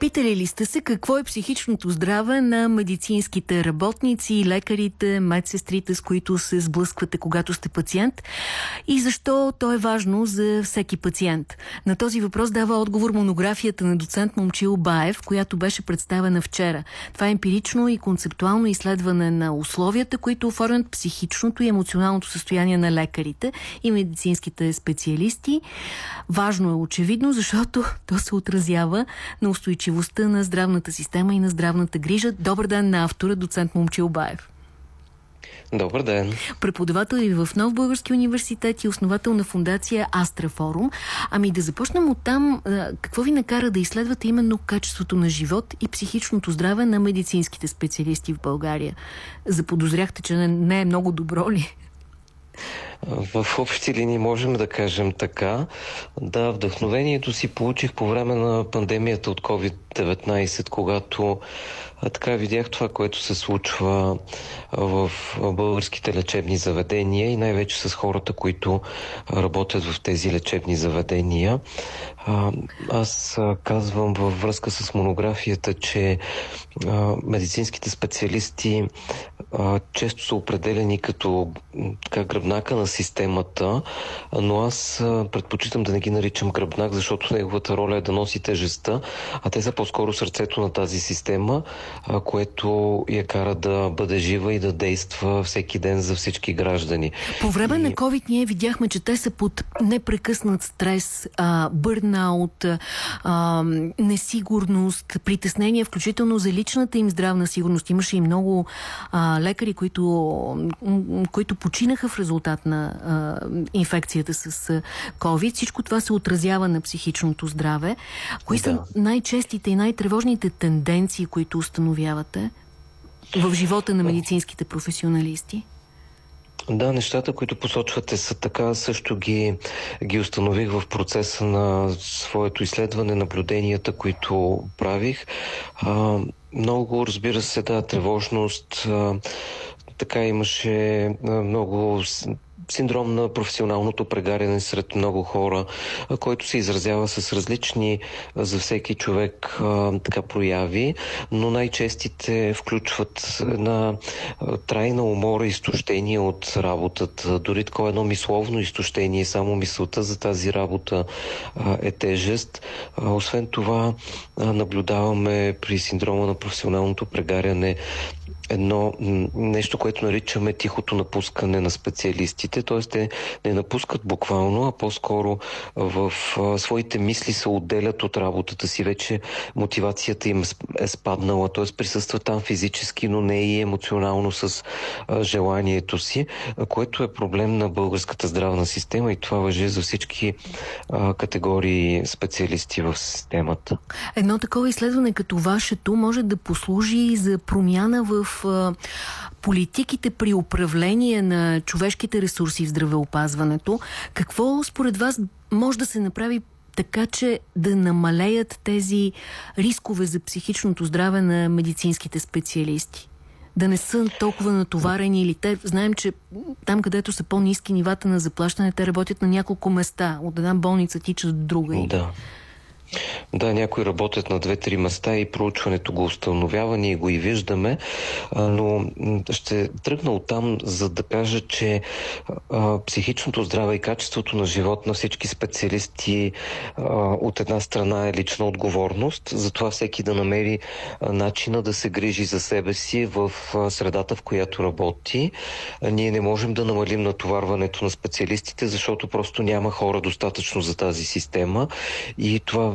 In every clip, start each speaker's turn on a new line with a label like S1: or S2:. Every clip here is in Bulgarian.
S1: Питали ли сте се какво е психичното здраве на медицинските работници, лекарите, медсестрите, с които се сблъсквате, когато сте пациент? И защо то е важно за всеки пациент? На този въпрос дава отговор монографията на доцент Момчил Баев, която беше представена вчера. Това е емпирично и концептуално изследване на условията, които оформят психичното и емоционалното състояние на лекарите и медицинските специалисти. Важно е очевидно, защото то се отразява на устойчивостта на здравната система и на здравната грижа. Добър ден на автора, доцент Момчил Баев.
S2: Добър ден.
S1: Преподавател и в Нов Български университет и основател на фундация Астра Форум. Ами да започнем от там. Какво ви накара да изследвате именно качеството на живот и психичното здраве на медицинските специалисти в България? Заподозряхте, че не е много добро ли?
S2: В общи линии можем да кажем така. Да, вдъхновението си получих по време на пандемията от COVID-19, когато така видях това, което се случва в българските лечебни заведения и най-вече с хората, които работят в тези лечебни заведения. Аз казвам във връзка с монографията, че медицинските специалисти често са определени като така, гръбнака на системата, но аз предпочитам да не ги наричам гръбнак, защото неговата роля е да носи тежестта, а те са по-скоро сърцето на тази система, което я кара да бъде жива и да действа всеки ден за всички граждани.
S1: По време и... на COVID ние видяхме, че те са под непрекъснат стрес, бърнаут, несигурност, притеснения, включително за личната им здравна сигурност. Имаше и много а, лекари, които, които починаха в резултат на а, инфекцията с COVID. Всичко това се отразява на психичното здраве. Кои да. са най-честите и най-тревожните тенденции, които установявате в живота на медицинските професионалисти?
S2: Да, нещата, които посочвате са така, също ги, ги установих в процеса на своето изследване, наблюденията, които правих. А, много, разбира се, да, тревожност. А, така имаше много синдром на професионалното прегаряне сред много хора, който се изразява с различни за всеки човек така прояви, но най-честите включват на трайна умора, изтощение от работата, дори такова едно мисловно изтощение, само мисълта за тази работа е тежест. Освен това, наблюдаваме при синдрома на професионалното прегаряне едно нещо, което наричаме тихото напускане на специалистите, т.е. те не напускат буквално, а по-скоро в своите мисли се отделят от работата си. Вече мотивацията им е спаднала, т.е. присъстват там физически, но не и емоционално с желанието си, което е проблем на българската здравна система и това въжи за всички категории специалисти в системата.
S1: Едно такова изследване като вашето може да послужи за промяна в политиките при управление на човешките ресурси в здравеопазването. Какво според вас може да се направи така, че да намалеят тези рискове за психичното здраве на медицинските специалисти? да не са толкова натоварени или те, знаем, че там, където са по-низки нивата на заплащане, те работят на няколко места. От една болница тичат до друга.
S2: Да. Да, някои работят на две-три места и проучването го установява, ние го и виждаме, но ще тръгна оттам, за да кажа, че психичното здраве и качеството на живот на всички специалисти от една страна е лична отговорност, затова всеки да намери начина да се грижи за себе си в средата, в която работи. Ние не можем да намалим натоварването на специалистите, защото просто няма хора достатъчно за тази система и това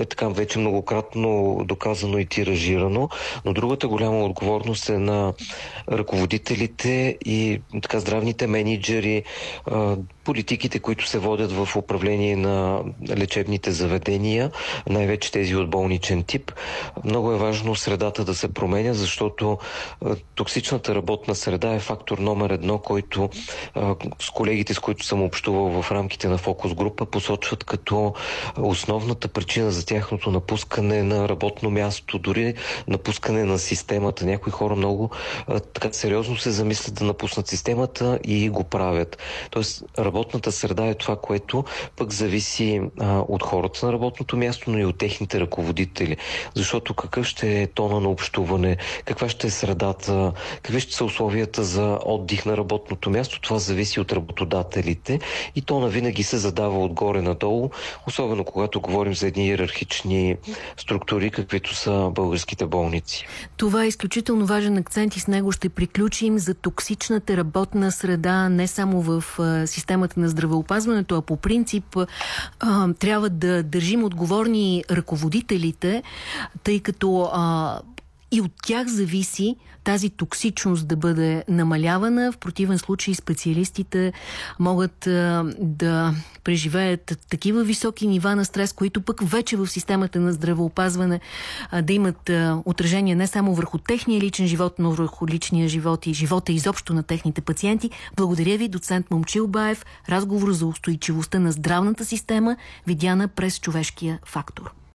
S2: е така вече многократно доказано и тиражирано, но другата голяма отговорност е на ръководителите и така здравните менеджери, политиките, които се водят в управление на лечебните заведения, най-вече тези от болничен тип. Много е важно средата да се променя, защото токсичната работна среда е фактор номер едно, който с колегите, с които съм общувал в рамките на фокус група, посочват като основната причина за тяхното напускане на работно място, дори напускане на системата. Някои хора много така сериозно се замислят да напуснат системата и го правят. Тоест, работната среда е това, което пък зависи а, от хората на работното място, но и от техните ръководители. Защото какъв ще е тона на общуване, каква ще е средата, какви ще са условията за отдих на работното място, това зависи от работодателите и тона винаги се задава отгоре надолу, особено когато говорим за едни иерархични структури, каквито са българските болници.
S1: Това е изключително важен акцент и с него ще приключим за токсичната работна среда не само в системата на здравеопазването, а по принцип трябва да държим отговорни ръководителите, тъй като и от тях зависи тази токсичност да бъде намалявана. В противен случай специалистите могат а, да преживеят такива високи нива на стрес, които пък вече в системата на здравеопазване а, да имат а, отражение не само върху техния личен живот, но върху личния живот и живота изобщо на техните пациенти. Благодаря ви, доцент Момчил Баев. Разговор за устойчивостта на здравната система, видяна през човешкия фактор.